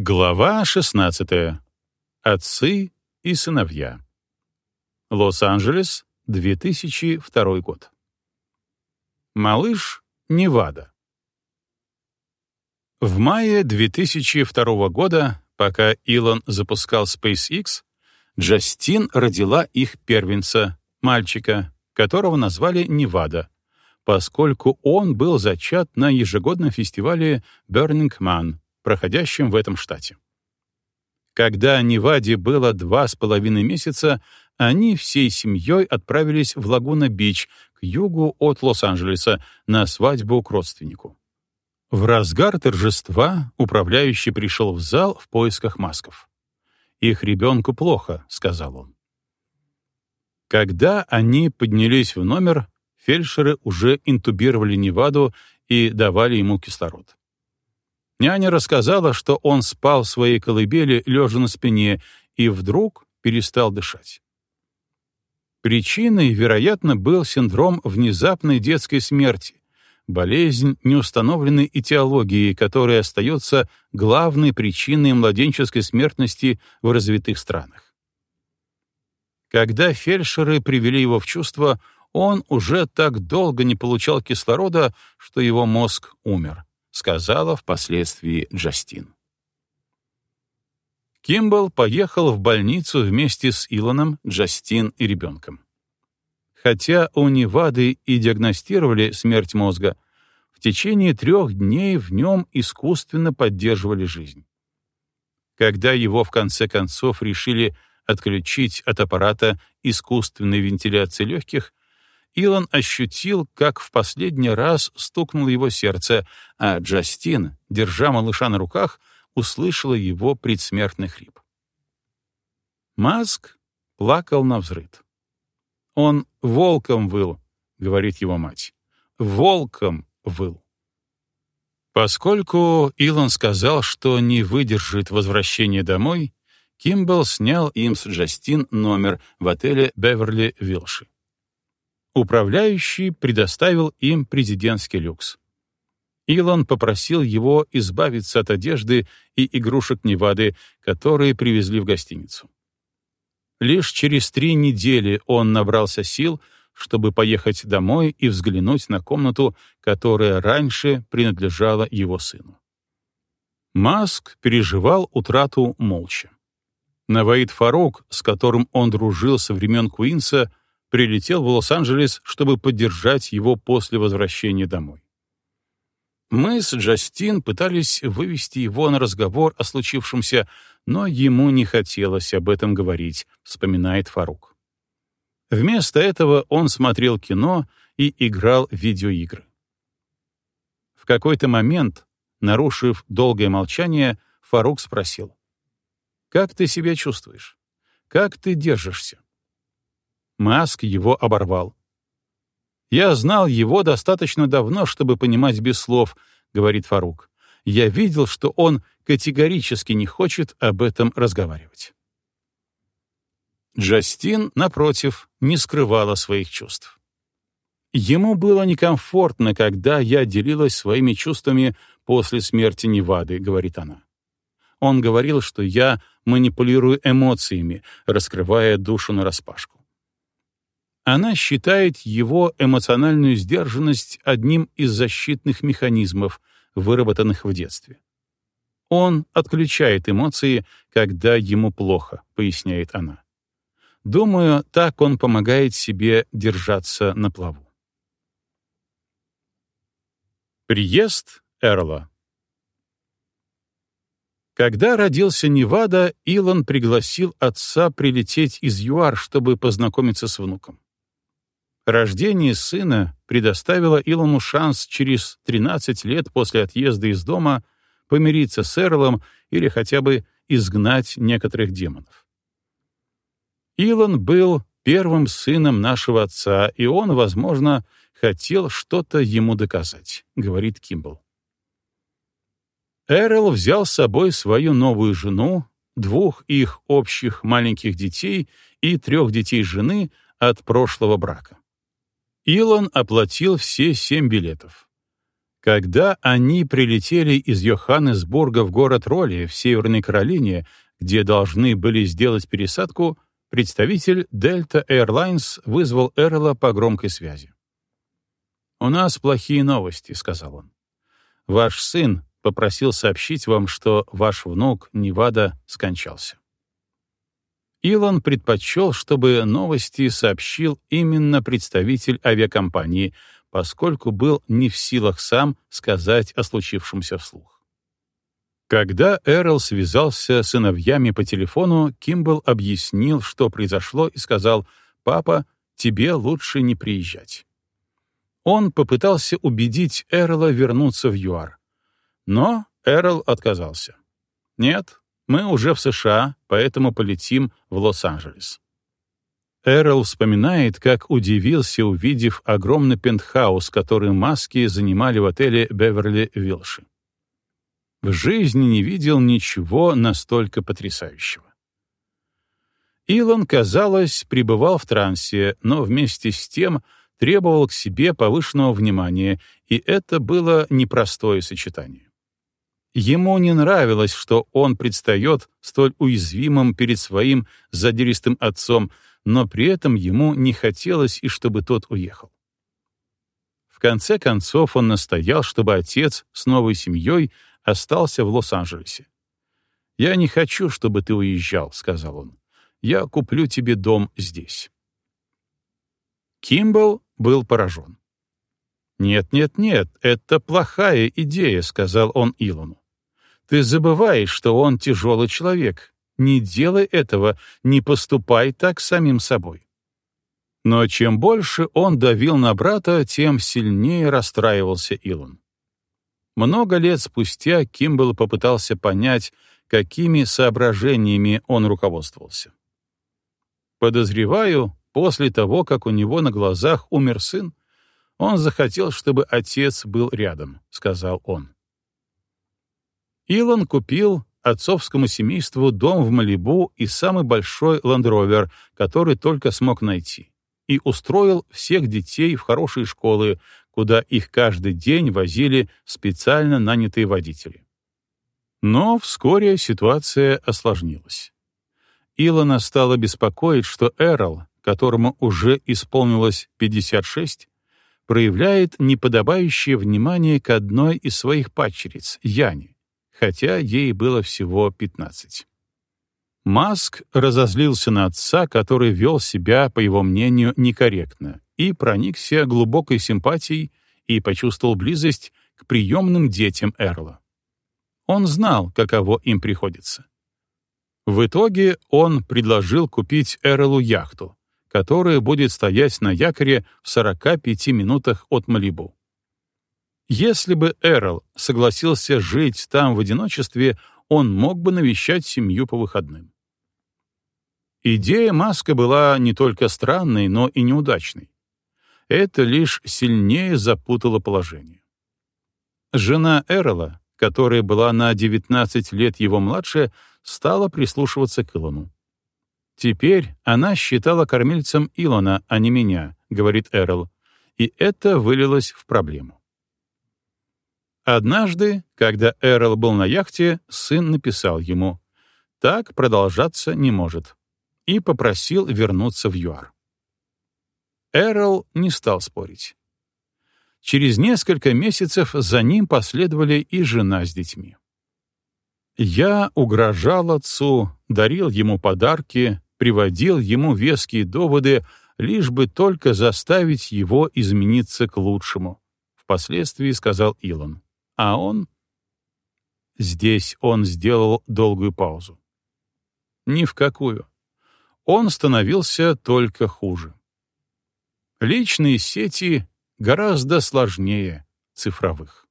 Глава 16. Отцы и сыновья. Лос-Анджелес, 2002 год. Малыш Невада. В мае 2002 года, пока Илон запускал SpaceX, Джастин родила их первенца, мальчика, которого назвали Невада, поскольку он был зачат на ежегодном фестивале Burning Man проходящим в этом штате. Когда Неваде было два с половиной месяца, они всей семьей отправились в Лагуна-Бич к югу от Лос-Анджелеса на свадьбу к родственнику. В разгар торжества управляющий пришел в зал в поисках масков. «Их ребенку плохо», — сказал он. Когда они поднялись в номер, фельдшеры уже интубировали Неваду и давали ему кислород. Няня рассказала, что он спал в своей колыбели, лежа на спине, и вдруг перестал дышать. Причиной, вероятно, был синдром внезапной детской смерти, болезнь неустановленной этиологии, которая остается главной причиной младенческой смертности в развитых странах. Когда фельдшеры привели его в чувство, он уже так долго не получал кислорода, что его мозг умер сказала впоследствии Джастин. Кимбл поехал в больницу вместе с Илоном, Джастин и ребенком. Хотя у Невады и диагностировали смерть мозга, в течение трех дней в нем искусственно поддерживали жизнь. Когда его в конце концов решили отключить от аппарата искусственной вентиляции легких, Илон ощутил, как в последний раз стукнуло его сердце, а Джастин, держа малыша на руках, услышала его предсмертный хрип. Маск плакал на взрыд. «Он волком выл», — говорит его мать. «Волком выл». Поскольку Илон сказал, что не выдержит возвращения домой, Кимбл снял им с Джастин номер в отеле «Беверли-Вилши». Управляющий предоставил им президентский люкс. Илон попросил его избавиться от одежды и игрушек Невады, которые привезли в гостиницу. Лишь через три недели он набрался сил, чтобы поехать домой и взглянуть на комнату, которая раньше принадлежала его сыну. Маск переживал утрату молча. Наваид Фарук, с которым он дружил со времен Куинса, прилетел в Лос-Анджелес, чтобы поддержать его после возвращения домой. Мы с Джастин пытались вывести его на разговор о случившемся, но ему не хотелось об этом говорить, вспоминает Фарук. Вместо этого он смотрел кино и играл в видеоигры. В какой-то момент, нарушив долгое молчание, Фарук спросил. «Как ты себя чувствуешь? Как ты держишься?» Маск его оборвал. «Я знал его достаточно давно, чтобы понимать без слов», — говорит Фарук. «Я видел, что он категорически не хочет об этом разговаривать». Джастин, напротив, не скрывала своих чувств. Ему было некомфортно, когда я делилась своими чувствами после смерти Невады, говорит она. Он говорил, что я манипулирую эмоциями, раскрывая душу нараспашку. Она считает его эмоциональную сдержанность одним из защитных механизмов, выработанных в детстве. Он отключает эмоции, когда ему плохо, поясняет она. Думаю, так он помогает себе держаться на плаву. Приезд Эрла Когда родился Невада, Илон пригласил отца прилететь из ЮАР, чтобы познакомиться с внуком. Рождение сына предоставило Илону шанс через 13 лет после отъезда из дома помириться с Эрлом или хотя бы изгнать некоторых демонов. Илон был первым сыном нашего отца, и он, возможно, хотел что-то ему доказать, говорит Кимбл. Эрл взял с собой свою новую жену, двух их общих маленьких детей и трех детей жены от прошлого брака. Илон оплатил все семь билетов. Когда они прилетели из Йоханнесбурга в город Роли в Северной Каролине, где должны были сделать пересадку, представитель Delta Airlines вызвал Эрла по громкой связи. «У нас плохие новости», — сказал он. «Ваш сын попросил сообщить вам, что ваш внук Невада скончался». Илон предпочел, чтобы новости сообщил именно представитель авиакомпании, поскольку был не в силах сам сказать о случившемся вслух. Когда Эрл связался с сыновьями по телефону, Кимбл объяснил, что произошло, и сказал, «Папа, тебе лучше не приезжать». Он попытался убедить Эрла вернуться в ЮАР. Но Эрл отказался. «Нет, мы уже в США, поэтому полетим в Лос-Анджелес». Эрл вспоминает, как удивился, увидев огромный пентхаус, который маски занимали в отеле Беверли-Вилши. В жизни не видел ничего настолько потрясающего. Илон, казалось, пребывал в трансе, но вместе с тем требовал к себе повышенного внимания, и это было непростое сочетание. Ему не нравилось, что он предстает столь уязвимым перед своим задиристым отцом, но при этом ему не хотелось и чтобы тот уехал. В конце концов он настоял, чтобы отец с новой семьей остался в Лос-Анджелесе. «Я не хочу, чтобы ты уезжал», — сказал он. «Я куплю тебе дом здесь». Кимбл был поражен. «Нет, нет, нет, это плохая идея», — сказал он Илону. «Ты забываешь, что он тяжелый человек. Не делай этого, не поступай так самим собой». Но чем больше он давил на брата, тем сильнее расстраивался Илон. Много лет спустя Кимбл попытался понять, какими соображениями он руководствовался. Подозреваю, после того, как у него на глазах умер сын, он захотел, чтобы отец был рядом, сказал он. Илон купил отцовскому семейству дом в Малибу и самый большой ландровер, который только смог найти, и устроил всех детей в хорошие школы, куда их каждый день возили специально нанятые водители. Но вскоре ситуация осложнилась. Илона стало беспокоить, что Эрл, которому уже исполнилось 56, проявляет неподобающее внимание к одной из своих падчериц, Яне, хотя ей было всего 15. Маск разозлился на отца, который вел себя, по его мнению, некорректно, и проникся глубокой симпатией и почувствовал близость к приемным детям Эрла. Он знал, каково им приходится. В итоге он предложил купить Эрлу яхту, которая будет стоять на якоре в 45 минутах от Малибу. Если бы Эрл согласился жить там в одиночестве, он мог бы навещать семью по выходным. Идея Маска была не только странной, но и неудачной это лишь сильнее запутало положение. Жена Эрла, которая была на 19 лет его младше, стала прислушиваться к Илону. «Теперь она считала кормильцем Илона, а не меня», — говорит Эрл, и это вылилось в проблему. Однажды, когда Эрл был на яхте, сын написал ему «Так продолжаться не может» и попросил вернуться в ЮАР. Эрл не стал спорить. Через несколько месяцев за ним последовали и жена с детьми. Я угрожал отцу, дарил ему подарки, приводил ему веские доводы, лишь бы только заставить его измениться к лучшему, впоследствии сказал Илон. А он... Здесь он сделал долгую паузу. Ни в какую. Он становился только хуже. Личные сети гораздо сложнее цифровых.